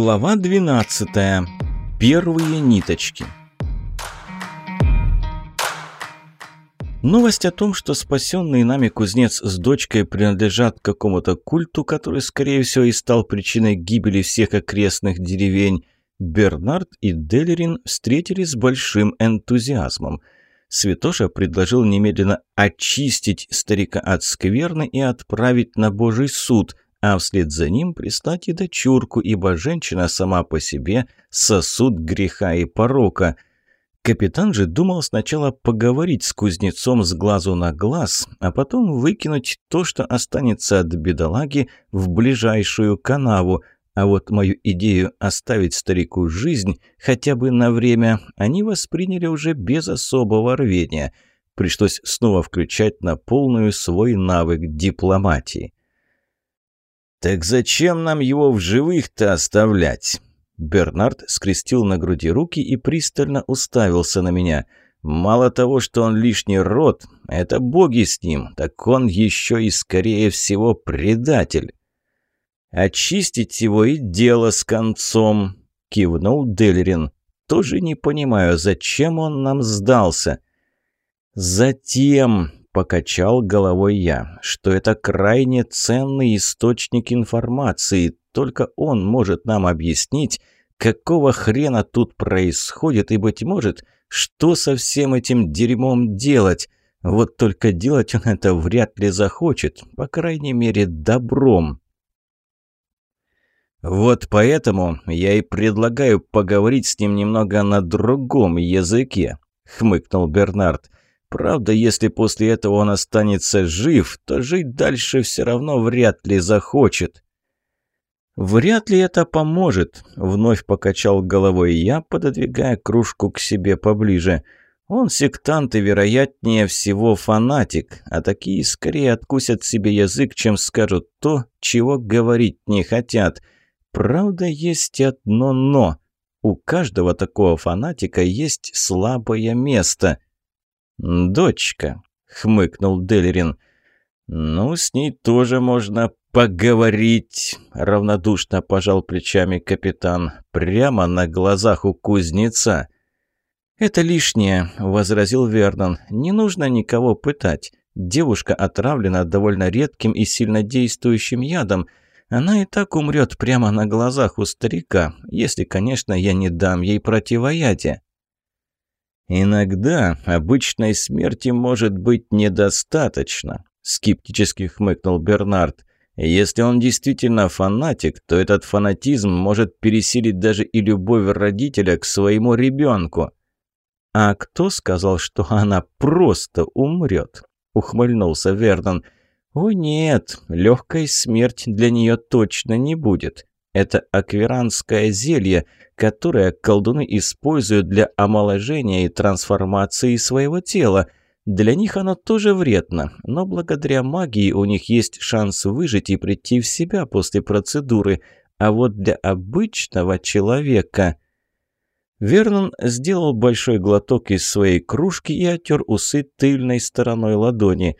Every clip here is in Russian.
Глава 12. Первые ниточки. Новость о том, что спасенный нами кузнец с дочкой принадлежат какому-то культу, который, скорее всего, и стал причиной гибели всех окрестных деревень, Бернард и Делерин встретили с большим энтузиазмом. Святоша предложил немедленно очистить старика от скверны и отправить на Божий суд – а вслед за ним прислать и дочурку, ибо женщина сама по себе сосуд греха и порока. Капитан же думал сначала поговорить с кузнецом с глазу на глаз, а потом выкинуть то, что останется от бедолаги, в ближайшую канаву, а вот мою идею оставить старику жизнь хотя бы на время они восприняли уже без особого рвения. Пришлось снова включать на полную свой навык дипломатии. «Так зачем нам его в живых-то оставлять?» Бернард скрестил на груди руки и пристально уставился на меня. «Мало того, что он лишний род, это боги с ним, так он еще и, скорее всего, предатель». «Очистить его и дело с концом», — кивнул Делерин. «Тоже не понимаю, зачем он нам сдался?» «Затем», покачал головой я, что это крайне ценный источник информации, только он может нам объяснить, какого хрена тут происходит и, быть может, что со всем этим дерьмом делать. Вот только делать он это вряд ли захочет, по крайней мере, добром. «Вот поэтому я и предлагаю поговорить с ним немного на другом языке», — хмыкнул Бернард. Правда, если после этого он останется жив, то жить дальше все равно вряд ли захочет. «Вряд ли это поможет», — вновь покачал головой я, пододвигая кружку к себе поближе. «Он сектант и, вероятнее всего, фанатик, а такие скорее откусят себе язык, чем скажут то, чего говорить не хотят. Правда, есть одно «но». У каждого такого фанатика есть слабое место — «Дочка», — хмыкнул Делерин. «Ну, с ней тоже можно поговорить», — равнодушно пожал плечами капитан. «Прямо на глазах у кузнеца». «Это лишнее», — возразил Вернон. «Не нужно никого пытать. Девушка отравлена довольно редким и сильнодействующим ядом. Она и так умрет прямо на глазах у старика, если, конечно, я не дам ей противоядие». «Иногда обычной смерти может быть недостаточно», — скептически хмыкнул Бернард. «Если он действительно фанатик, то этот фанатизм может пересилить даже и любовь родителя к своему ребенку». «А кто сказал, что она просто умрет?» — ухмыльнулся Вернон. «О нет, легкой смерть для нее точно не будет. Это аквиранское зелье, которое колдуны используют для омоложения и трансформации своего тела. Для них оно тоже вредно, но благодаря магии у них есть шанс выжить и прийти в себя после процедуры. А вот для обычного человека... Вернон сделал большой глоток из своей кружки и отер усы тыльной стороной ладони.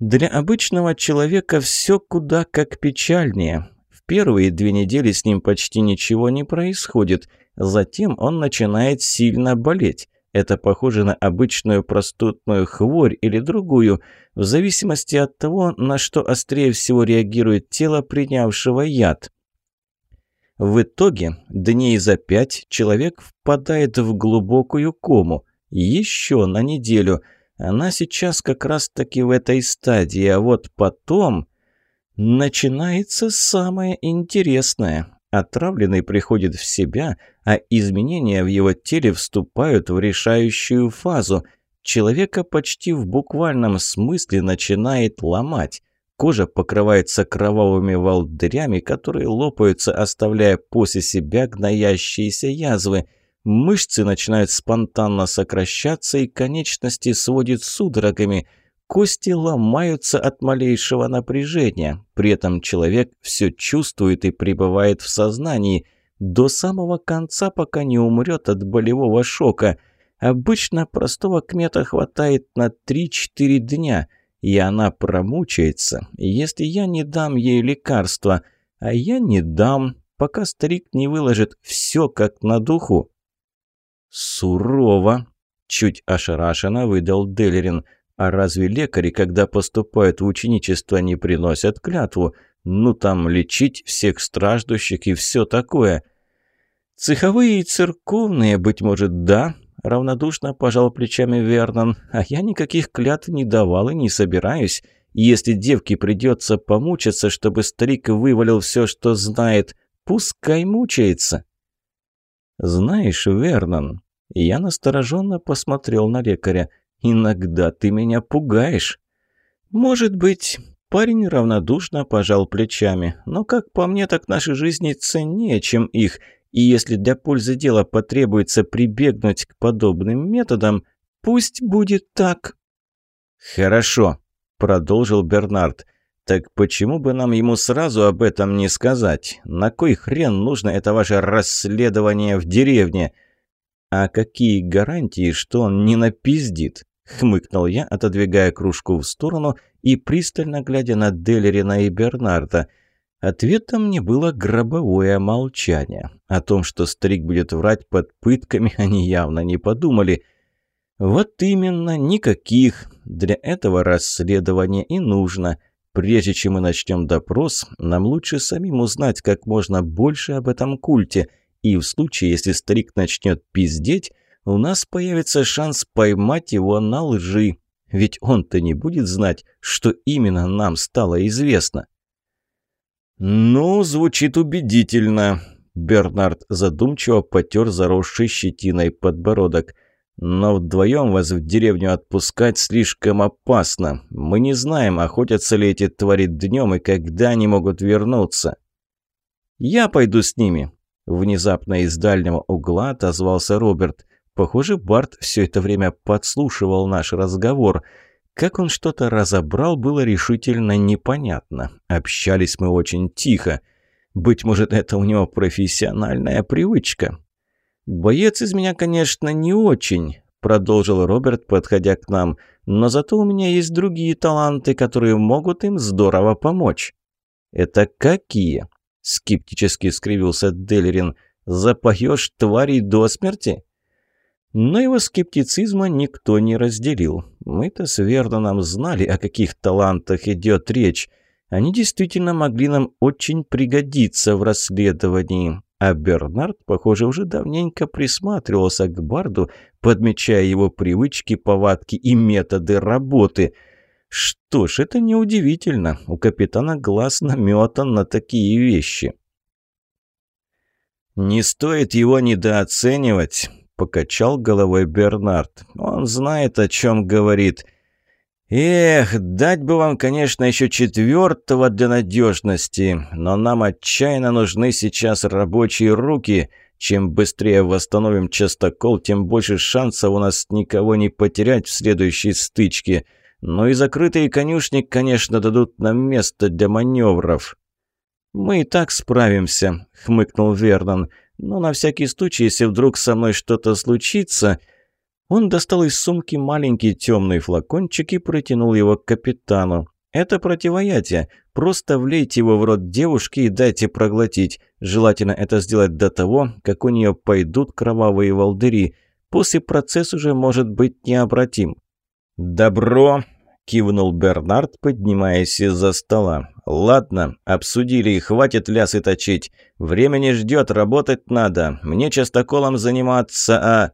Для обычного человека все куда как печальнее. Первые две недели с ним почти ничего не происходит. Затем он начинает сильно болеть. Это похоже на обычную простудную хворь или другую, в зависимости от того, на что острее всего реагирует тело, принявшего яд. В итоге, дней за пять человек впадает в глубокую кому. Еще на неделю. Она сейчас как раз-таки в этой стадии, а вот потом... Начинается самое интересное. Отравленный приходит в себя, а изменения в его теле вступают в решающую фазу. Человека почти в буквальном смысле начинает ломать. Кожа покрывается кровавыми волдырями, которые лопаются, оставляя после себя гноящиеся язвы. Мышцы начинают спонтанно сокращаться, и конечности сводит судорогами – Кости ломаются от малейшего напряжения. При этом человек все чувствует и пребывает в сознании до самого конца, пока не умрет от болевого шока. Обычно простого кмета хватает на 3-4 дня, и она промучается, если я не дам ей лекарства. А я не дам, пока старик не выложит все как на духу». «Сурово», – чуть ошарашенно выдал Делерин. «А разве лекари, когда поступают в ученичество, не приносят клятву? Ну там лечить всех страждущих и все такое». «Цеховые и церковные, быть может, да», – равнодушно пожал плечами Вернон. «А я никаких клятв не давал и не собираюсь. Если девке придется помучиться, чтобы старик вывалил все, что знает, пускай мучается». «Знаешь, Вернон, я настороженно посмотрел на лекаря. «Иногда ты меня пугаешь». «Может быть...» Парень равнодушно пожал плечами. «Но, как по мне, так наши жизни ценнее, чем их. И если для пользы дела потребуется прибегнуть к подобным методам, пусть будет так». «Хорошо», — продолжил Бернард. «Так почему бы нам ему сразу об этом не сказать? На кой хрен нужно это ваше расследование в деревне?» «А какие гарантии, что он не напиздит?» — хмыкнул я, отодвигая кружку в сторону и пристально глядя на Делерина и Бернарда. Ответом мне было гробовое молчание. О том, что старик будет врать под пытками, они явно не подумали. Вот именно, никаких. Для этого расследования и нужно. Прежде чем мы начнем допрос, нам лучше самим узнать как можно больше об этом культе — и в случае, если старик начнет пиздеть, у нас появится шанс поймать его на лжи. Ведь он-то не будет знать, что именно нам стало известно. «Ну, звучит убедительно», — Бернард задумчиво потер заросший щетиной подбородок. «Но вдвоем вас в деревню отпускать слишком опасно. Мы не знаем, охотятся ли эти твари днем и когда они могут вернуться». «Я пойду с ними», Внезапно из дальнего угла отозвался Роберт. Похоже, Барт все это время подслушивал наш разговор. Как он что-то разобрал, было решительно непонятно. Общались мы очень тихо. Быть может, это у него профессиональная привычка. «Боец из меня, конечно, не очень», — продолжил Роберт, подходя к нам. «Но зато у меня есть другие таланты, которые могут им здорово помочь». «Это какие?» Скептически скривился Делерин. «Запоешь тварей до смерти?» Но его скептицизма никто не разделил. Мы-то с Верноном знали, о каких талантах идет речь. Они действительно могли нам очень пригодиться в расследовании. А Бернард, похоже, уже давненько присматривался к Барду, подмечая его привычки, повадки и методы работы – что ж, это неудивительно. У капитана глаз наметан на такие вещи. «Не стоит его недооценивать», — покачал головой Бернард. «Он знает, о чем говорит». «Эх, дать бы вам, конечно, еще четвертого для надежности, но нам отчаянно нужны сейчас рабочие руки. Чем быстрее восстановим частокол, тем больше шансов у нас никого не потерять в следующей стычке. Но и закрытые конюшни, конечно, дадут нам место для маневров. «Мы и так справимся», — хмыкнул Вернон. «Но на всякий случай, если вдруг со мной что-то случится...» Он достал из сумки маленький темный флакончик и протянул его к капитану. «Это противоядие. Просто влейте его в рот девушки и дайте проглотить. Желательно это сделать до того, как у нее пойдут кровавые волдыри. После процесс уже может быть необратим». «Добро!» – кивнул Бернард, поднимаясь из-за стола. «Ладно, обсудили, и хватит лясы точить. Время не ждет, работать надо. Мне частоколом заниматься, а...»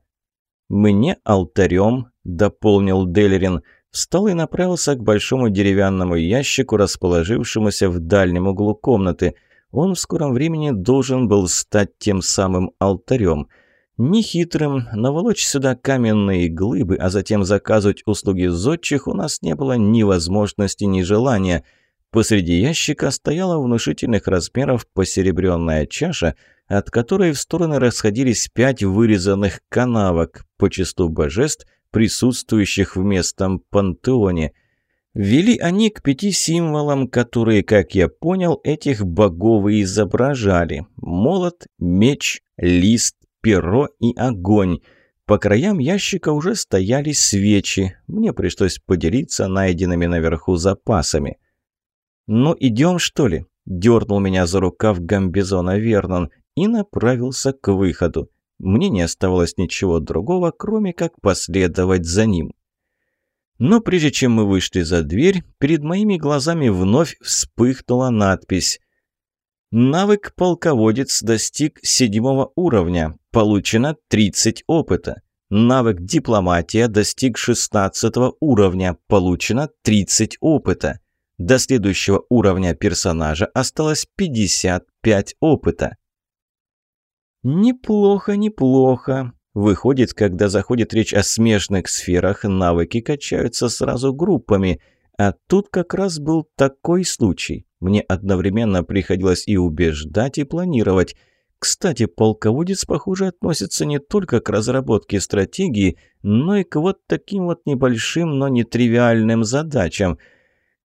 «Мне алтарем», – дополнил Делерин. Встал и направился к большому деревянному ящику, расположившемуся в дальнем углу комнаты. Он в скором времени должен был стать тем самым алтарем – Нехитрым наволочь сюда каменные глыбы, а затем заказывать услуги зодчих у нас не было ни возможности, ни желания. Посреди ящика стояла внушительных размеров посеребренная чаша, от которой в стороны расходились пять вырезанных канавок, по числу божеств, присутствующих в местном пантеоне. Вели они к пяти символам, которые, как я понял, этих богов и изображали. Молот, меч, лист, перо и огонь. По краям ящика уже стояли свечи. Мне пришлось поделиться найденными наверху запасами. «Ну, идем, что ли?» – дернул меня за рукав Гамбизона Вернон и направился к выходу. Мне не оставалось ничего другого, кроме как последовать за ним. Но прежде чем мы вышли за дверь, перед моими глазами вновь вспыхнула надпись «Навык полководец достиг седьмого уровня. Получено 30 опыта. Навык дипломатия достиг 16 уровня. Получено 30 опыта. До следующего уровня персонажа осталось 55 опыта. Неплохо, неплохо. Выходит, когда заходит речь о смежных сферах, навыки качаются сразу группами. А тут как раз был такой случай. Мне одновременно приходилось и убеждать, и планировать. Кстати, полководец, похоже, относится не только к разработке стратегии, но и к вот таким вот небольшим, но нетривиальным задачам.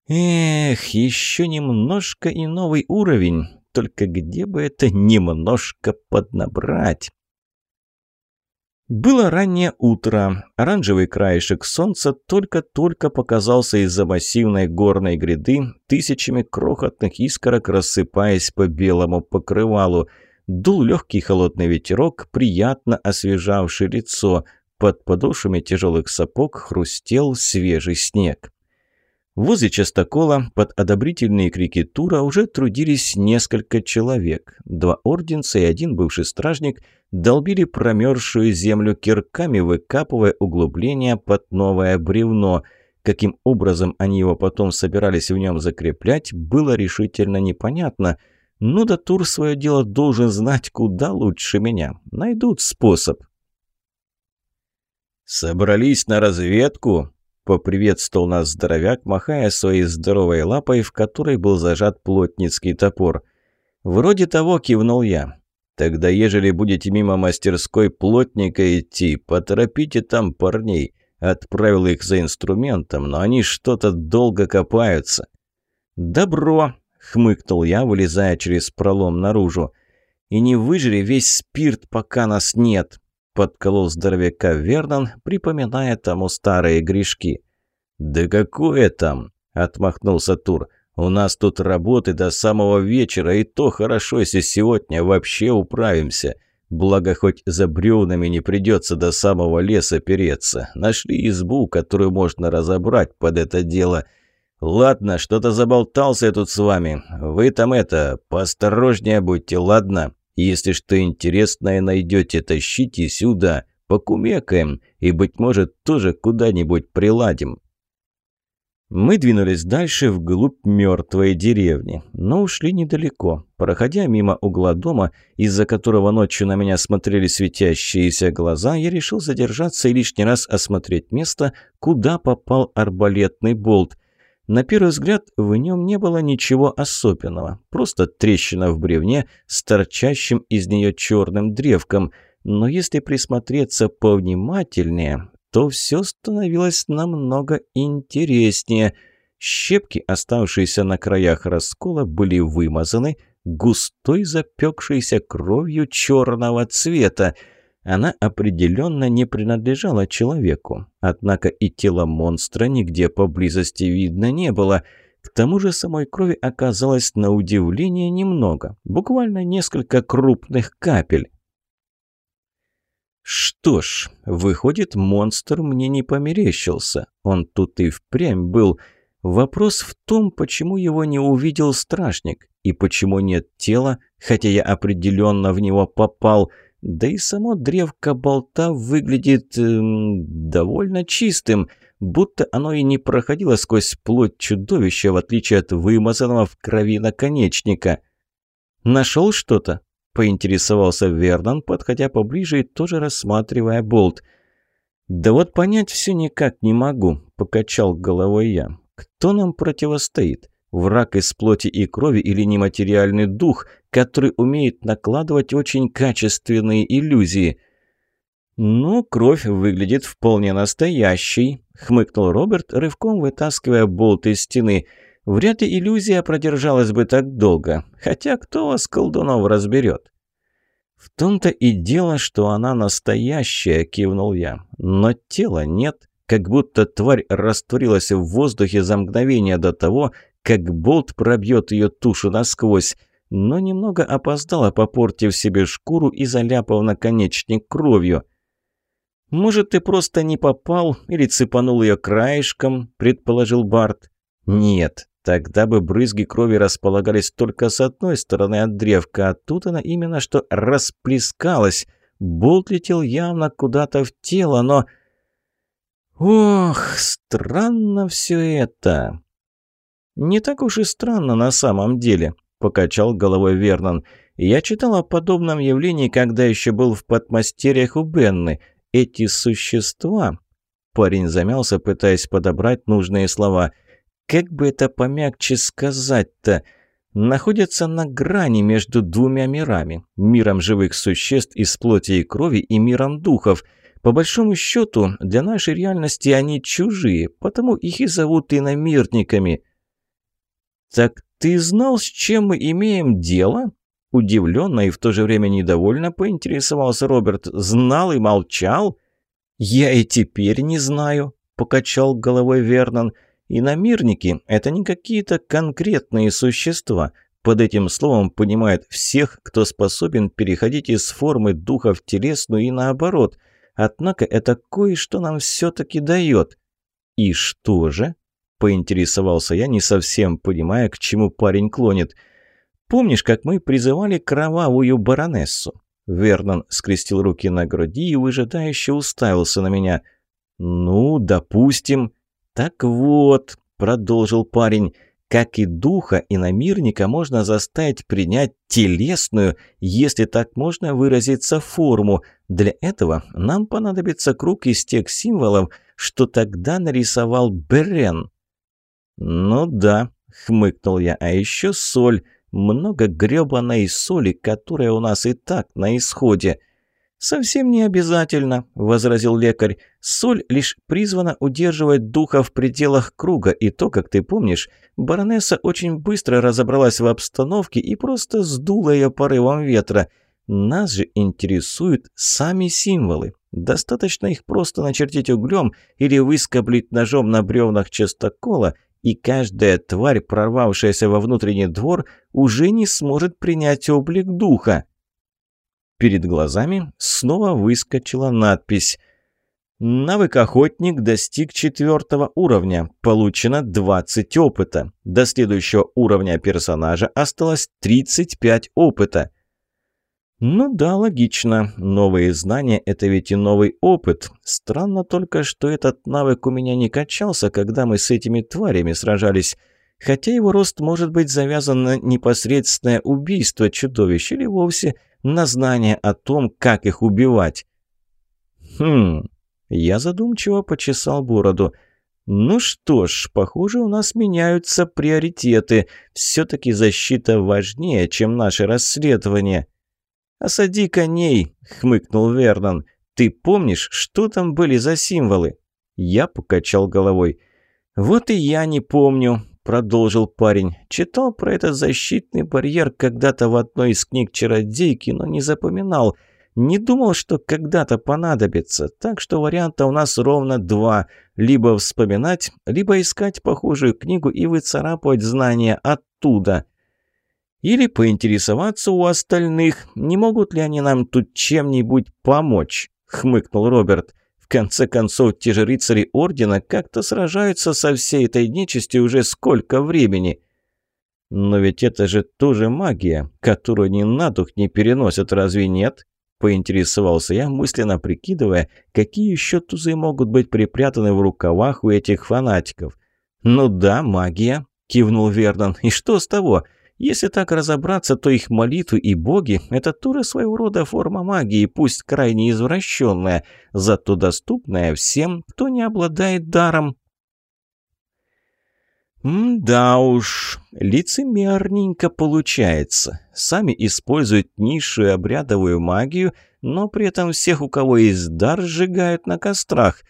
Эх, еще немножко и новый уровень. Только где бы это немножко поднабрать? Было раннее утро. Оранжевый краешек солнца только-только показался из-за массивной горной гряды, тысячами крохотных искорок рассыпаясь по белому покрывалу. Дул легкий холодный ветерок, приятно освежавший лицо. Под подошвами тяжелых сапог хрустел свежий снег. Возле частокола под одобрительные крики Тура уже трудились несколько человек. Два орденца и один бывший стражник долбили промерзшую землю кирками, выкапывая углубления под новое бревно. Каким образом они его потом собирались в нем закреплять, было решительно непонятно. Ну да Тур свое дело должен знать куда лучше меня. Найдут способ. «Собрались на разведку?» Поприветствовал нас здоровяк, махая своей здоровой лапой, в которой был зажат плотницкий топор. «Вроде того», — кивнул я. «Тогда, ежели будете мимо мастерской плотника идти, поторопите там парней». Отправил их за инструментом, но они что-то долго копаются. «Добро!» — хмыкнул я, вылезая через пролом наружу. «И не выжри весь спирт, пока нас нет!» Подколол здоровяка Вернон, припоминая тому старые грешки. «Да какое там?» – отмахнулся Тур. «У нас тут работы до самого вечера, и то хорошо, если сегодня вообще управимся. Благо, хоть за бревнами не придется до самого леса переться. Нашли избу, которую можно разобрать под это дело. Ладно, что-то заболтался я тут с вами. Вы там это, поосторожнее будьте, ладно?» Если что интересное найдете, тащите сюда, покумекаем и, быть может, тоже куда-нибудь приладим». Мы двинулись дальше вглубь мертвой деревни, но ушли недалеко. Проходя мимо угла дома, из-за которого ночью на меня смотрели светящиеся глаза, я решил задержаться и лишний раз осмотреть место, куда попал арбалетный болт. На первый взгляд в нем не было ничего особенного, просто трещина в бревне с торчащим из нее черным древком. Но если присмотреться повнимательнее, то все становилось намного интереснее. Щепки, оставшиеся на краях раскола, были вымазаны густой запекшейся кровью черного цвета – она определенно не принадлежала человеку. Однако и тело монстра нигде поблизости видно не было. К тому же самой крови оказалось на удивление немного. Буквально несколько крупных капель. Что ж, выходит, монстр мне не померещился. Он тут и впрямь был. Вопрос в том, почему его не увидел страшник, и почему нет тела, хотя я определенно в него попал – да и само древко болта выглядит эм, довольно чистым, будто оно и не проходило сквозь плоть чудовища, в отличие от вымазанного в крови наконечника. «Нашел что-то?» – поинтересовался Вернон, подходя поближе и тоже рассматривая болт. «Да вот понять все никак не могу», – покачал головой я. «Кто нам противостоит?» Враг из плоти и крови или нематериальный дух, который умеет накладывать очень качественные иллюзии. «Ну, кровь выглядит вполне настоящей», — хмыкнул Роберт, рывком вытаскивая болт из стены. «Вряд ли иллюзия продержалась бы так долго. Хотя кто вас, колдунов, разберет?» «В том-то и дело, что она настоящая», — кивнул я. «Но тела нет, как будто тварь растворилась в воздухе за мгновение до того, как болт пробьет ее тушу насквозь. Но немного опоздала, попортив себе шкуру и заляпав наконечник кровью. «Может, ты просто не попал или цепанул ее краешком?» – предположил Барт. «Нет, тогда бы брызги крови располагались только с одной стороны от древка, а тут она именно что расплескалась. Болт летел явно куда-то в тело, но...» «Ох, странно все это!» «Не так уж и странно на самом деле», – покачал головой Вернон. «Я читал о подобном явлении, когда еще был в подмастерьях у Бенны – эти существа...» Парень замялся, пытаясь подобрать нужные слова. «Как бы это помягче сказать-то?» находятся на грани между двумя мирами – миром живых существ из плоти и крови и миром духов. По большому счету, для нашей реальности они чужие, потому их и зовут иномирниками. «Так ты знал, с чем мы имеем дело?» Удивленно и в то же время недовольно поинтересовался Роберт. «Знал и молчал?» «Я и теперь не знаю», — покачал головой Вернон. «Иномирники — это не какие-то конкретные существа. Под этим словом понимают всех, кто способен переходить из формы духа в телесную и наоборот. Однако это кое-что нам все-таки дает». «И что же?» — поинтересовался я, не совсем понимая, к чему парень клонит — Помнишь, как мы призывали кровавую баронессу?» Вернон скрестил руки на груди и выжидающе уставился на меня. «Ну, допустим». «Так вот», — продолжил парень, — «как и духа и намирника можно заставить принять телесную, если так можно выразиться, форму. Для этого нам понадобится круг из тех символов, что тогда нарисовал Берен». «Ну да», — хмыкнул я, — «а еще соль» много грёбаной соли, которая у нас и так на исходе. «Совсем не обязательно», — возразил лекарь. «Соль лишь призвана удерживать духа в пределах круга, и то, как ты помнишь, баронесса очень быстро разобралась в обстановке и просто сдула ее порывом ветра. Нас же интересуют сами символы. Достаточно их просто начертить углем или выскоблить ножом на бревнах частокола — и каждая тварь, прорвавшаяся во внутренний двор, уже не сможет принять облик духа. Перед глазами снова выскочила надпись «Навык охотник достиг четвертого уровня. Получено 20 опыта. До следующего уровня персонажа осталось 35 опыта. Ну да, логично. Новые знания – это ведь и новый опыт. Странно только, что этот навык у меня не качался, когда мы с этими тварями сражались. Хотя его рост может быть завязан на непосредственное убийство чудовищ или вовсе на знание о том, как их убивать. Хм, я задумчиво почесал бороду. Ну что ж, похоже, у нас меняются приоритеты. Все-таки защита важнее, чем наше расследование. «Осади коней!» — хмыкнул Вернон. «Ты помнишь, что там были за символы?» Я покачал головой. «Вот и я не помню», — продолжил парень. «Читал про этот защитный барьер когда-то в одной из книг чародейки, но не запоминал. Не думал, что когда-то понадобится. Так что варианта у нас ровно два. Либо вспоминать, либо искать похожую книгу и выцарапывать знания оттуда». Или поинтересоваться у остальных, не могут ли они нам тут чем-нибудь помочь», — хмыкнул Роберт. «В конце концов, те же рыцари Ордена как-то сражаются со всей этой нечистью уже сколько времени». «Но ведь это же тоже магия, которую ни на дух не переносят, разве нет?» — поинтересовался я, мысленно прикидывая, какие еще тузы могут быть припрятаны в рукавах у этих фанатиков. «Ну да, магия», — кивнул Вернон. «И что с того? Если так разобраться, то их молитвы и боги – это тоже своего рода форма магии, пусть крайне извращенная, зато доступная всем, кто не обладает даром. «Да уж, лицемерненько получается. Сами используют низшую обрядовую магию, но при этом всех, у кого есть дар, сжигают на кострах.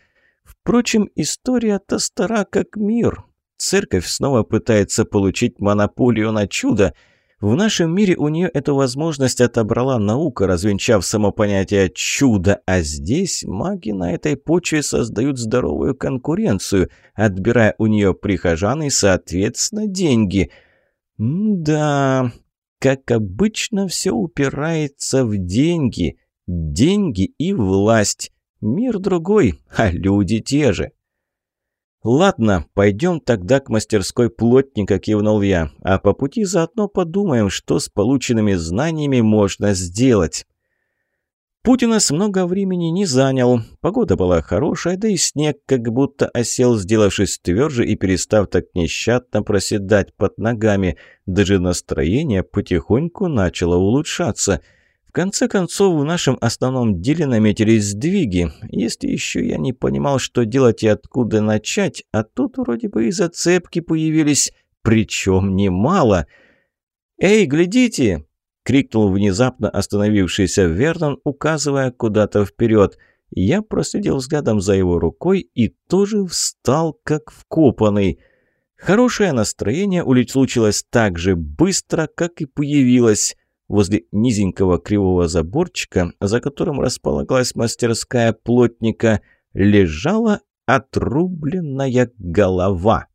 Впрочем, история-то стара как мир. Церковь снова пытается получить монополию на чудо. В нашем мире у нее эту возможность отобрала наука, развенчав само понятие «чудо», а здесь маги на этой почве создают здоровую конкуренцию, отбирая у нее прихожан и, соответственно, деньги. да, как обычно, все упирается в деньги. Деньги и власть. Мир другой, а люди те же. «Ладно, пойдем тогда к мастерской плотника», – кивнул я. «А по пути заодно подумаем, что с полученными знаниями можно сделать». Путь у нас много времени не занял. Погода была хорошая, да и снег как будто осел, сделавшись тверже и перестав так нещадно проседать под ногами. Даже настроение потихоньку начало улучшаться – конце концов, в нашем основном деле наметились сдвиги. Если еще я не понимал, что делать и откуда начать, а тут вроде бы и зацепки появились, причем немало. «Эй, глядите!» — крикнул внезапно остановившийся Вернон, указывая куда-то вперед. Я проследил взглядом за его рукой и тоже встал, как вкопанный. Хорошее настроение улетучилось так же быстро, как и появилось. Возле низенького кривого заборчика, за которым располагалась мастерская плотника, лежала отрубленная голова.